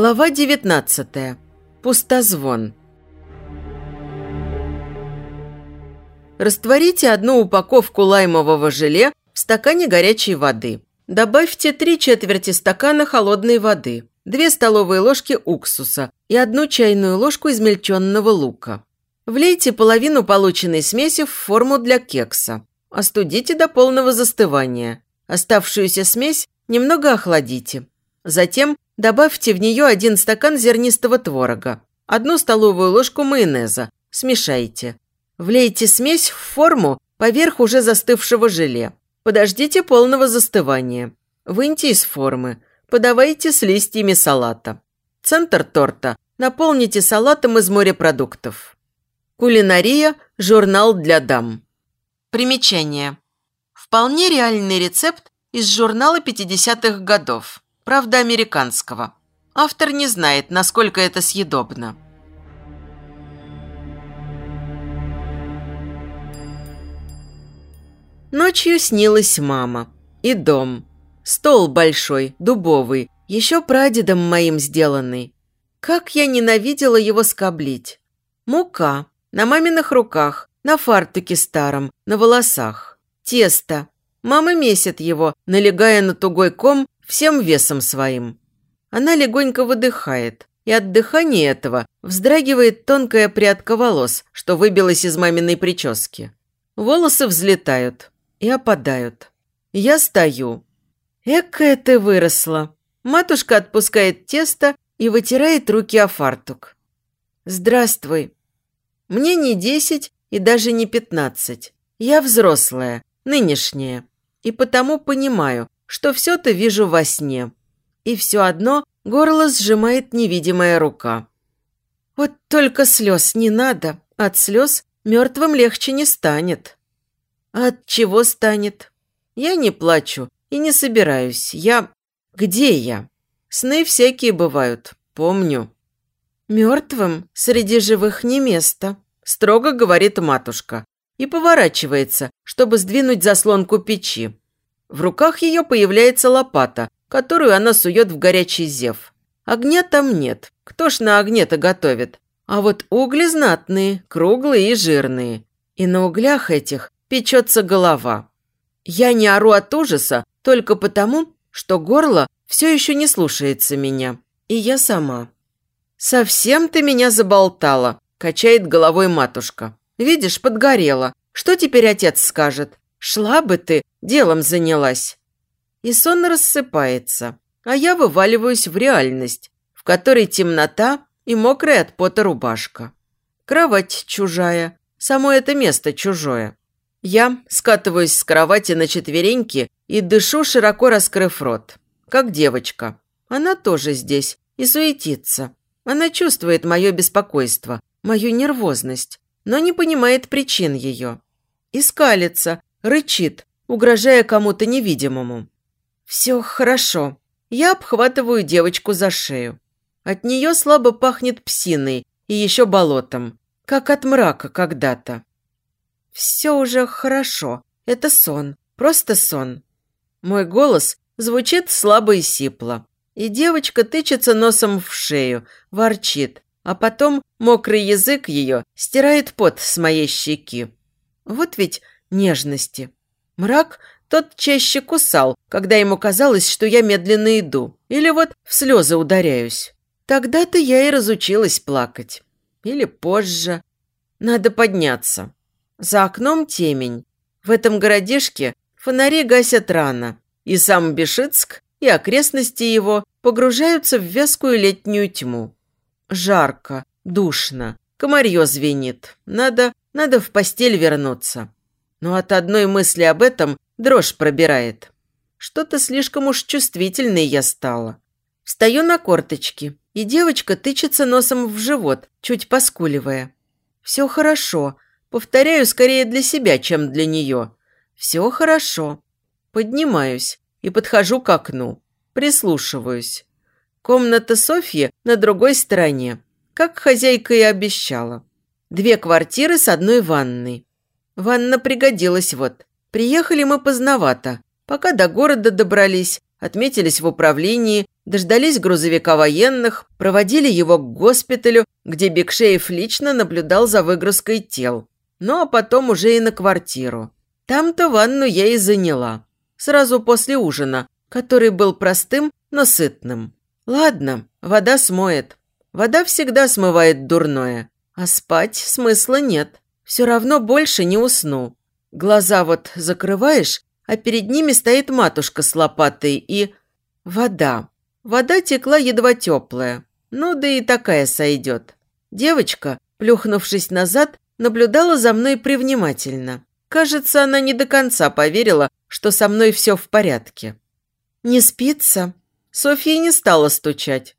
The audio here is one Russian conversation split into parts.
Глава 19. Пустозвон. Растворите одну упаковку лаймового желе в стакане горячей воды. Добавьте 3 четверти стакана холодной воды, 2 столовые ложки уксуса и одну чайную ложку измельченного лука. Влейте половину полученной смеси в форму для кекса. Остудите до полного застывания. Оставшуюся смесь немного охладите. Затем Добавьте в нее один стакан зернистого творога, одну столовую ложку майонеза, смешайте. Влейте смесь в форму поверх уже застывшего желе. Подождите полного застывания. Выньте из формы. Подавайте с листьями салата. Центр торта наполните салатом из морепродуктов. Кулинария – журнал для дам. Примечание. Вполне реальный рецепт из журнала 50-х годов правда американского. Автор не знает, насколько это съедобно. Ночью снилась мама. И дом. Стол большой, дубовый, еще прадедом моим сделанный. Как я ненавидела его скоблить. Мука. На маминых руках, на фартуке старом, на волосах. Тесто. Мама месит его, налегая на тугой ком всем весом своим. Она легонько выдыхает, и от дыхания этого вздрагивает тонкая прядка волос, что выбилась из маминой прически. Волосы взлетают и опадают. Я стою. Экая ты выросла. Матушка отпускает тесто и вытирает руки о фартук. Здравствуй. Мне не десять и даже не пятнадцать. Я взрослая, нынешняя. И потому понимаю, что все-то вижу во сне. И все одно горло сжимает невидимая рука. Вот только слез не надо. От слез мертвым легче не станет. от чего станет? Я не плачу и не собираюсь. Я... Где я? Сны всякие бывают, помню. Мертвым среди живых не место, строго говорит матушка и поворачивается, чтобы сдвинуть заслонку печи. В руках ее появляется лопата, которую она сует в горячий зев. Огня там нет. Кто ж на огне-то готовит? А вот угли знатные, круглые и жирные. И на углях этих печется голова. Я не ору от ужаса только потому, что горло все еще не слушается меня. И я сама. «Совсем ты меня заболтала», – качает головой матушка. «Видишь, подгорела. Что теперь отец скажет? Шла бы ты, делом занялась. И сон рассыпается, а я вываливаюсь в реальность, в которой темнота и мокрая от пота рубашка. Кровать чужая, само это место чужое. Я скатываюсь с кровати на четвереньки и дышу, широко раскрыв рот, как девочка. Она тоже здесь и суетится. Она чувствует мое беспокойство, мою нервозность, но не понимает причин ее. И скалится, рычит, угрожая кому-то невидимому. «Все хорошо». Я обхватываю девочку за шею. От нее слабо пахнет псиной и еще болотом, как от мрака когда-то. «Все уже хорошо. Это сон. Просто сон». Мой голос звучит слабо и сипло. И девочка тычется носом в шею, ворчит, а потом мокрый язык ее стирает пот с моей щеки. Вот ведь нежности. Мрак тот чаще кусал, когда ему казалось, что я медленно иду, или вот в слезы ударяюсь. Тогда-то я и разучилась плакать. Или позже. Надо подняться. За окном темень. В этом городишке фонари гасят рано, и сам Бешицк и окрестности его погружаются в вязкую летнюю тьму. Жарко, душно, комарье звенит. Надо, надо в постель вернуться но от одной мысли об этом дрожь пробирает. Что-то слишком уж чувствительной я стала. Встаю на корточки, и девочка тычется носом в живот, чуть поскуливая. «Все хорошо», повторяю скорее для себя, чем для нее. «Все хорошо». Поднимаюсь и подхожу к окну. Прислушиваюсь. Комната Софьи на другой стороне, как хозяйка и обещала. Две квартиры с одной ванной. Ванна пригодилась вот. Приехали мы поздновато. Пока до города добрались, отметились в управлении, дождались грузовика военных, проводили его к госпиталю, где Бекшеев лично наблюдал за выгрузкой тел. Ну а потом уже и на квартиру. Там-то ванну я и заняла. Сразу после ужина, который был простым, но сытным. Ладно, вода смоет. Вода всегда смывает дурное. А спать смысла нет. Все равно больше не усну. Глаза вот закрываешь, а перед ними стоит матушка с лопатой и... Вода. Вода текла едва теплая. Ну да и такая сойдет. Девочка, плюхнувшись назад, наблюдала за мной привнимательно. Кажется, она не до конца поверила, что со мной все в порядке. «Не спится?» Софья не стала стучать.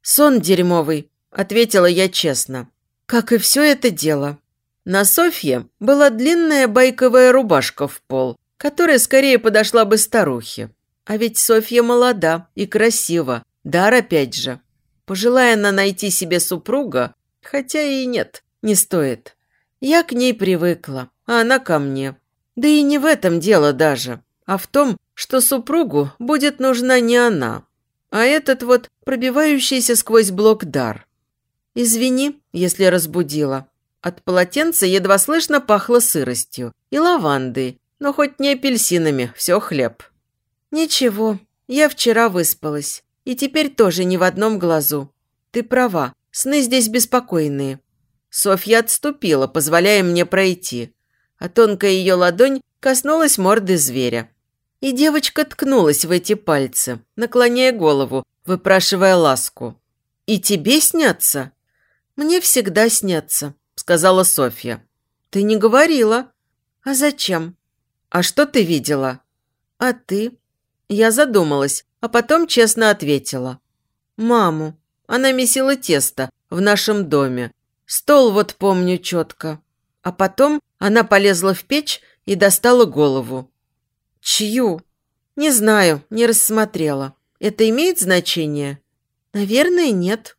«Сон дерьмовый», – ответила я честно. «Как и все это дело». На Софье была длинная байковая рубашка в пол, которая скорее подошла бы старухе. А ведь Софья молода и красива, дар опять же. Пожелая она найти себе супруга, хотя и нет, не стоит. Я к ней привыкла, а она ко мне. Да и не в этом дело даже, а в том, что супругу будет нужна не она, а этот вот пробивающийся сквозь блок дар. Извини, если разбудила. От полотенца едва слышно пахло сыростью и лавандой, но хоть не апельсинами, все хлеб. Ничего, я вчера выспалась, и теперь тоже ни в одном глазу. Ты права, сны здесь беспокойные. Софья отступила, позволяя мне пройти, а тонкая ее ладонь коснулась морды зверя. И девочка ткнулась в эти пальцы, наклоняя голову, выпрашивая ласку. «И тебе снятся?» «Мне всегда снятся», – сказала Софья. «Ты не говорила». «А зачем?» «А что ты видела?» «А ты?» Я задумалась, а потом честно ответила. «Маму. Она месила тесто в нашем доме, Стол вот помню четко. А потом она полезла в печь и достала голову. Чью? Не знаю, не рассмотрела. Это имеет значение? Наверное, нет.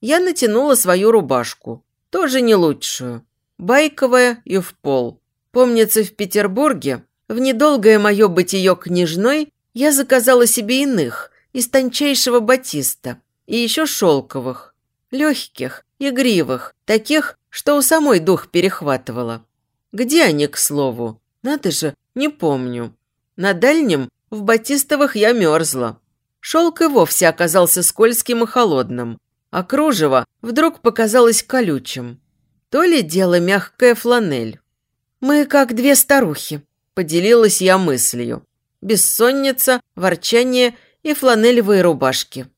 Я натянула свою рубашку. Тоже не лучшую. Байковая и в пол. Помнится, в Петербурге, в недолгое мое бытие княжной, я заказала себе иных, из тончайшего батиста и еще шелковых, легких, Игривых, таких, что у самой дух перехватывало. Где они, к слову? Надо же, не помню. На дальнем, в батистовых я мерзла. Шелк и вовсе оказался скользким и холодным, а кружево вдруг показалось колючим. То ли дело мягкая фланель. «Мы как две старухи», – поделилась я мыслью. Бессонница, ворчание и фланелевые рубашки.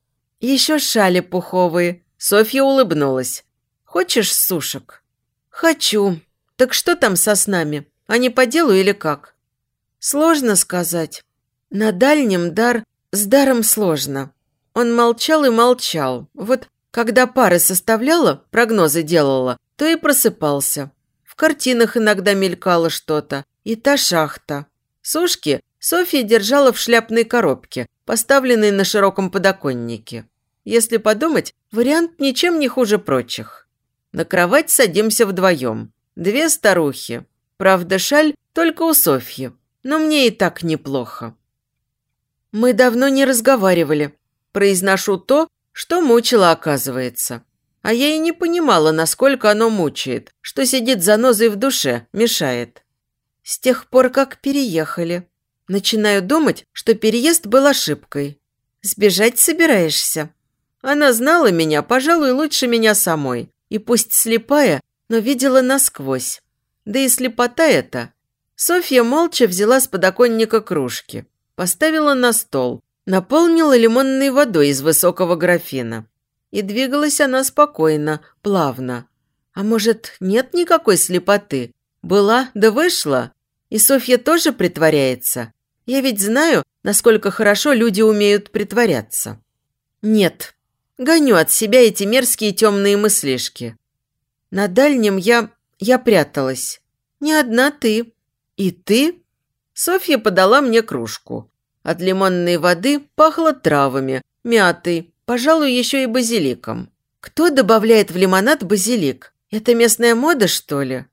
Еще шали пуховые, Софья улыбнулась. «Хочешь сушек?» «Хочу. Так что там со снами? Они по делу или как?» «Сложно сказать. На дальнем дар с даром сложно. Он молчал и молчал. Вот когда пары составляла, прогнозы делала, то и просыпался. В картинах иногда мелькало что-то. И та шахта. Сушки Софья держала в шляпной коробке, поставленной на широком подоконнике. Если подумать, вариант ничем не хуже прочих. На кровать садимся вдвоем. Две старухи. Правда, шаль только у Софьи. Но мне и так неплохо. Мы давно не разговаривали. Произношу то, что мучило, оказывается. А я и не понимала, насколько оно мучает, что сидит за нозой в душе, мешает. С тех пор, как переехали. Начинаю думать, что переезд был ошибкой. Сбежать собираешься? Она знала меня, пожалуй, лучше меня самой. И пусть слепая, но видела насквозь. Да и слепота эта. Софья молча взяла с подоконника кружки, поставила на стол, наполнила лимонной водой из высокого графина. И двигалась она спокойно, плавно. А может, нет никакой слепоты? Была, да вышла. И Софья тоже притворяется. Я ведь знаю, насколько хорошо люди умеют притворяться. Нет, Гоню от себя эти мерзкие темные мыслишки. На дальнем я... я пряталась. Не одна ты. И ты? Софья подала мне кружку. От лимонной воды пахло травами, мятой, пожалуй, еще и базиликом. Кто добавляет в лимонад базилик? Это местная мода, что ли?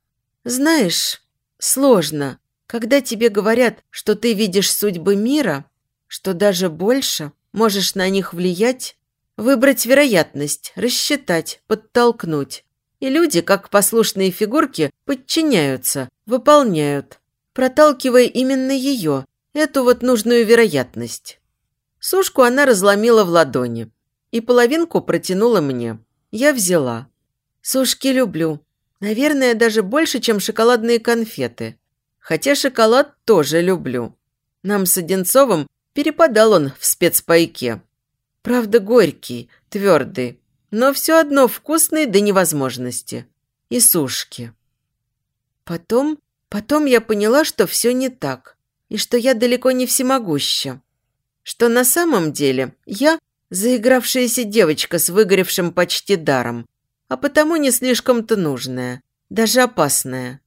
Знаешь, сложно. Когда тебе говорят, что ты видишь судьбы мира, что даже больше можешь на них влиять, выбрать вероятность, рассчитать, подтолкнуть. И люди, как послушные фигурки, подчиняются, выполняют, проталкивая именно ее, эту вот нужную вероятность. Сушку она разломила в ладони и половинку протянула мне. Я взяла. Сушки люблю. Наверное, даже больше, чем шоколадные конфеты. Хотя шоколад тоже люблю. Нам с Одинцовым перепадал он в спецпайке. Правда, горький, твердый, но все одно вкусный до невозможности. И сушки. Потом, потом я поняла, что все не так, и что я далеко не всемогуща. Что на самом деле я заигравшаяся девочка с выгоревшим почти даром, а потому не слишком-то нужная, даже опасная.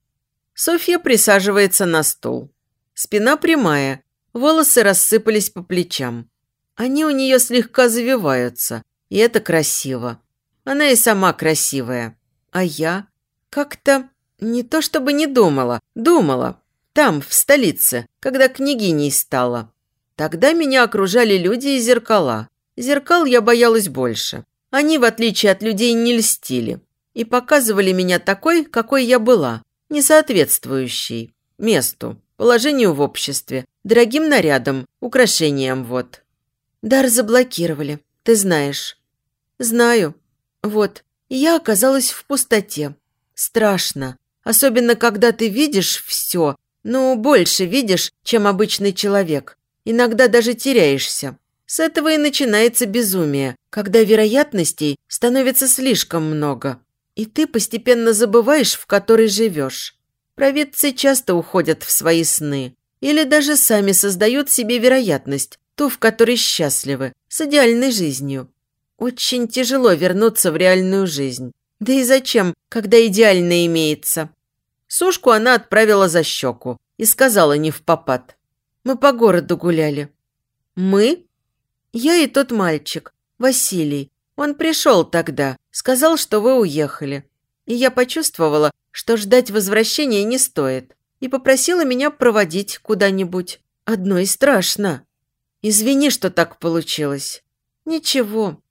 Софья присаживается на стул. Спина прямая, волосы рассыпались по плечам. Они у нее слегка завиваются, и это красиво. Она и сама красивая. А я как-то не то чтобы не думала, думала. Там, в столице, когда княгиней стала. Тогда меня окружали люди и зеркала. Зеркал я боялась больше. Они, в отличие от людей, не льстили и показывали меня такой, какой я была, не соответствующей месту, положению в обществе, дорогим нарядам, украшениям вот. Дар заблокировали, ты знаешь. Знаю. Вот, я оказалась в пустоте. Страшно. Особенно, когда ты видишь все, ну, больше видишь, чем обычный человек. Иногда даже теряешься. С этого и начинается безумие, когда вероятностей становится слишком много, и ты постепенно забываешь, в которой живешь. Провидцы часто уходят в свои сны или даже сами создают себе вероятность, ту, в которой счастливы, с идеальной жизнью. Очень тяжело вернуться в реальную жизнь. Да и зачем, когда идеально имеется? Сушку она отправила за щеку и сказала не в попад. Мы по городу гуляли. Мы? Я и тот мальчик, Василий. Он пришел тогда, сказал, что вы уехали. И я почувствовала, что ждать возвращения не стоит. И попросила меня проводить куда-нибудь. Одной страшно. Извини, что так получилось. Ничего.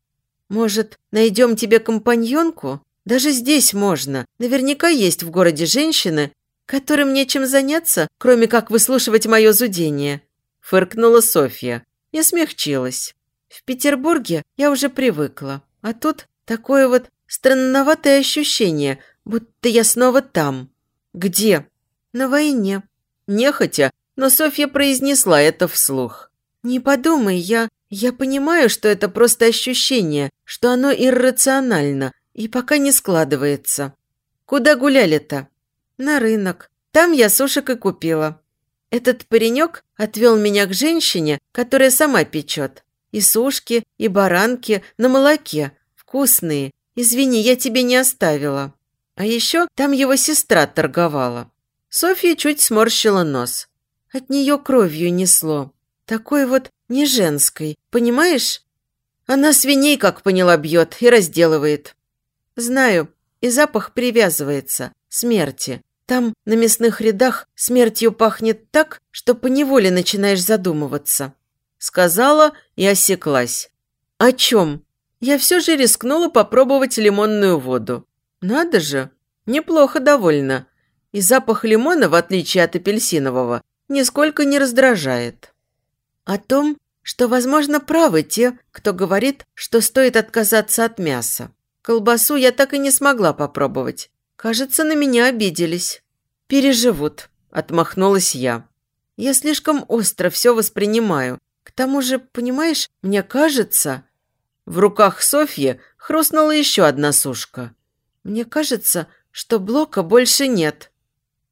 Может, найдем тебе компаньонку? Даже здесь можно. Наверняка есть в городе женщины, которым нечем заняться, кроме как выслушивать мое зудение. Фыркнула Софья. Я смягчилась. В Петербурге я уже привыкла, а тут такое вот странноватое ощущение, будто я снова там. Где? На войне. Нехотя, но Софья произнесла это вслух. Не подумай, я... Я понимаю, что это просто ощущение, что оно иррационально и пока не складывается. Куда гуляли-то? На рынок. Там я сушек и купила. Этот паренек отвел меня к женщине, которая сама печет. И сушки, и баранки на молоке. Вкусные. Извини, я тебе не оставила. А еще там его сестра торговала. Софья чуть сморщила нос. От нее кровью несло. Такой вот не женской, понимаешь? Она свиней, как поняла, бьет и разделывает. Знаю, и запах привязывается. Смерти. Там, на мясных рядах, смертью пахнет так, что поневоле начинаешь задумываться. Сказала и осеклась. О чем? Я все же рискнула попробовать лимонную воду. Надо же, неплохо довольно. И запах лимона, в отличие от апельсинового, нисколько не раздражает. О том, что, возможно, правы те, кто говорит, что стоит отказаться от мяса. Колбасу я так и не смогла попробовать. Кажется, на меня обиделись. Переживут, отмахнулась я. Я слишком остро все воспринимаю. К тому же, понимаешь, мне кажется... В руках Софьи хрустнула еще одна сушка. Мне кажется, что блока больше нет.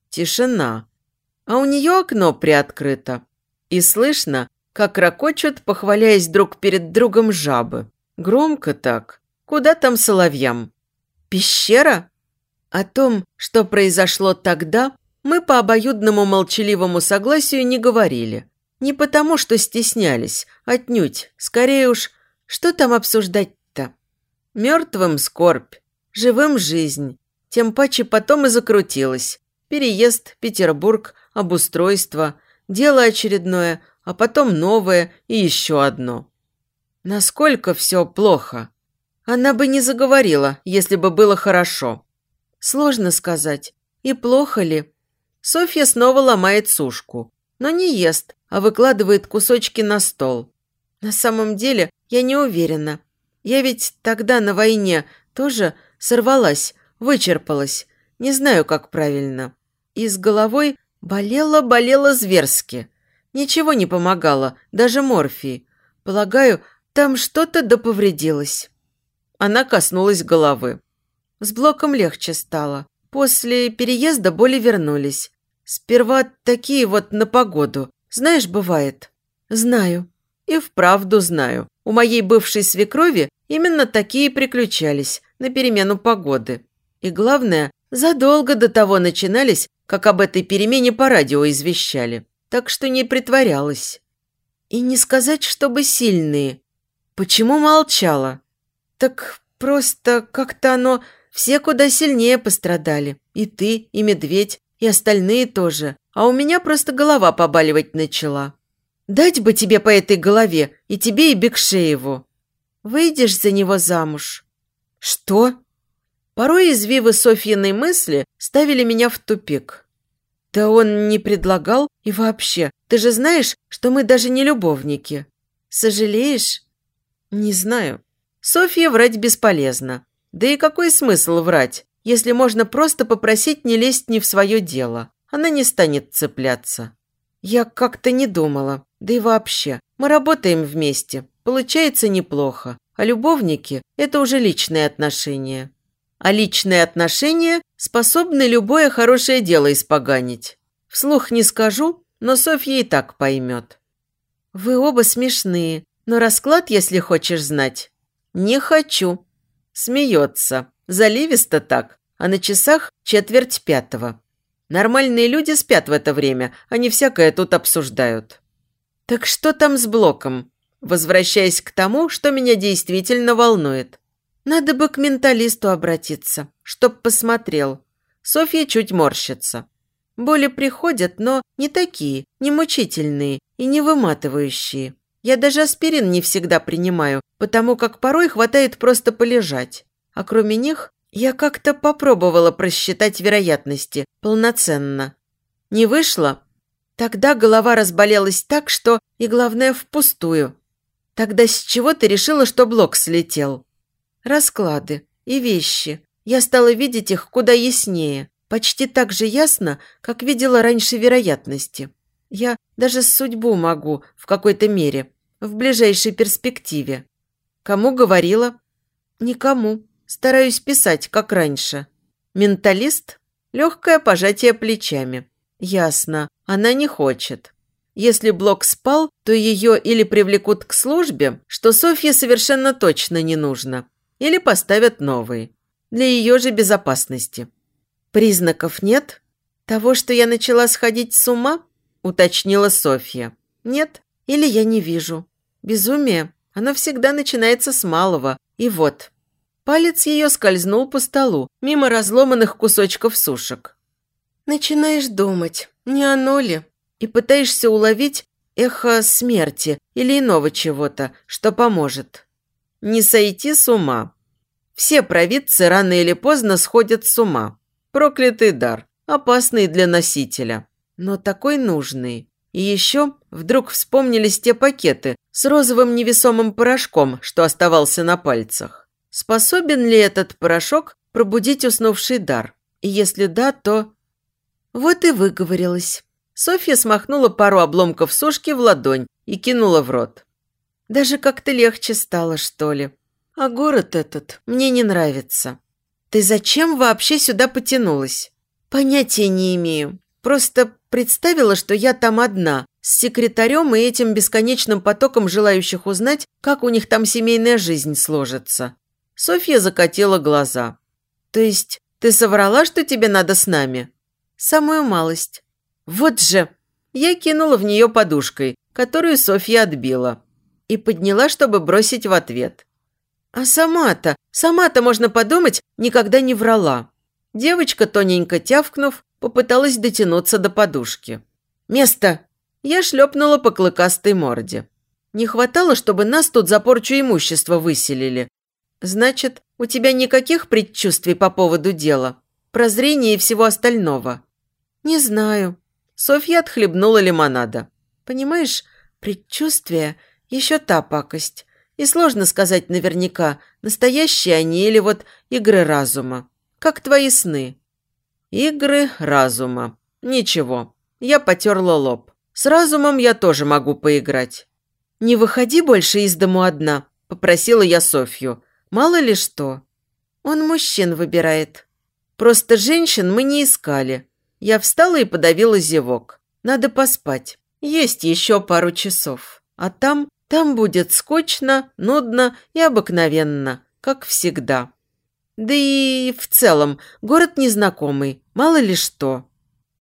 Тишина. А у нее окно приоткрыто. И слышно, как ракочут, похваляясь друг перед другом жабы. Громко так. Куда там соловьям? Пещера? О том, что произошло тогда, мы по обоюдному молчаливому согласию не говорили. Не потому, что стеснялись, отнюдь, скорее уж, что там обсуждать-то? Мертвым скорбь, живым жизнь. Тем паче потом и закрутилась. Переезд, Петербург, обустройство, дело очередное, а потом новое и еще одно. Насколько все плохо? Она бы не заговорила, если бы было хорошо. Сложно сказать. И плохо ли? Софья снова ломает сушку, но не ест, а выкладывает кусочки на стол. На самом деле, я не уверена. Я ведь тогда на войне тоже сорвалась, вычерпалась. Не знаю, как правильно. И с головой болела-болела зверски. Ничего не помогало, даже морфии. Полагаю, там что-то доповредилось. Она коснулась головы. С блоком легче стало. После переезда боли вернулись. Сперва такие вот на погоду. Знаешь, бывает. Знаю. И вправду знаю. У моей бывшей свекрови именно такие приключались на перемену погоды. И главное, задолго до того начинались, как об этой перемене по радио извещали. Так что не притворялась. И не сказать, чтобы сильные. Почему молчала? Так просто как-то оно... Все куда сильнее пострадали. И ты, и медведь, и остальные тоже. А у меня просто голова побаливать начала. Дать бы тебе по этой голове, и тебе, и Бекшееву. Выйдешь за него замуж. Что? Порой извивы Софьиной мысли ставили меня в тупик. Да он не предлагал, и вообще, ты же знаешь, что мы даже не любовники. Сожалеешь? Не знаю. Софья врать бесполезно. Да и какой смысл врать, если можно просто попросить не лезть не в свое дело? Она не станет цепляться. Я как-то не думала. Да и вообще, мы работаем вместе. Получается неплохо. А любовники – это уже личные отношения. А личные отношения способны любое хорошее дело испоганить. Вслух не скажу, но Софья и так поймет. Вы оба смешные, но расклад, если хочешь знать, «Не хочу». Смеется. Заливисто так. А на часах четверть пятого. Нормальные люди спят в это время, они всякое тут обсуждают. Так что там с блоком? Возвращаясь к тому, что меня действительно волнует. Надо бы к менталисту обратиться, чтоб посмотрел. Софья чуть морщится. Боли приходят, но не такие, не мучительные и не выматывающие. Я даже аспирин не всегда принимаю, потому как порой хватает просто полежать. А кроме них, я как-то попробовала просчитать вероятности полноценно. Не вышло? Тогда голова разболелась так, что, и главное, впустую. Тогда с чего ты решила, что блок слетел? Расклады и вещи. Я стала видеть их куда яснее. Почти так же ясно, как видела раньше вероятности. Я даже судьбу могу в какой-то мере в ближайшей перспективе. Кому говорила? Никому. Стараюсь писать, как раньше. Менталист? Легкое пожатие плечами. Ясно. Она не хочет. Если Блок спал, то ее или привлекут к службе, что Софье совершенно точно не нужно, или поставят новый. Для ее же безопасности. Признаков нет? Того, что я начала сходить с ума? Уточнила Софья. Нет, или я не вижу. Безумие, оно всегда начинается с малого. И вот. Палец ее скользнул по столу, мимо разломанных кусочков сушек. Начинаешь думать, не оно ли? И пытаешься уловить эхо смерти или иного чего-то, что поможет. Не сойти с ума. Все провидцы рано или поздно сходят с ума. Проклятый дар, опасный для носителя, но такой нужный. И еще вдруг вспомнились те пакеты с розовым невесомым порошком, что оставался на пальцах. Способен ли этот порошок пробудить уснувший дар? И если да, то... Вот и выговорилась. Софья смахнула пару обломков сушки в ладонь и кинула в рот. Даже как-то легче стало, что ли. А город этот мне не нравится. Ты зачем вообще сюда потянулась? Понятия не имею. Просто представила, что я там одна, с секретарем и этим бесконечным потоком желающих узнать, как у них там семейная жизнь сложится. Софья закатила глаза. «То есть ты соврала, что тебе надо с нами?» «Самую малость». «Вот же!» Я кинула в нее подушкой, которую Софья отбила, и подняла, чтобы бросить в ответ. «А сама-то, сама-то, можно подумать, никогда не врала». Девочка, тоненько тявкнув, попыталась дотянуться до подушки. «Место!» Я шлепнула по клыкастой морде. Не хватало, чтобы нас тут за порчу имущества выселили. Значит, у тебя никаких предчувствий по поводу дела? Прозрения и всего остального? Не знаю. Софья отхлебнула лимонада. Понимаешь, предчувствие – еще та пакость. И сложно сказать наверняка, настоящие они или вот игры разума. Как твои сны. Игры разума. Ничего. Я потерла лоб. С разумом я тоже могу поиграть. «Не выходи больше из дому одна», – попросила я Софью. «Мало ли что». «Он мужчин выбирает». «Просто женщин мы не искали». Я встала и подавила зевок. «Надо поспать. Есть еще пару часов. А там, там будет скучно, нудно и обыкновенно, как всегда». Да и в целом, город незнакомый, мало ли что.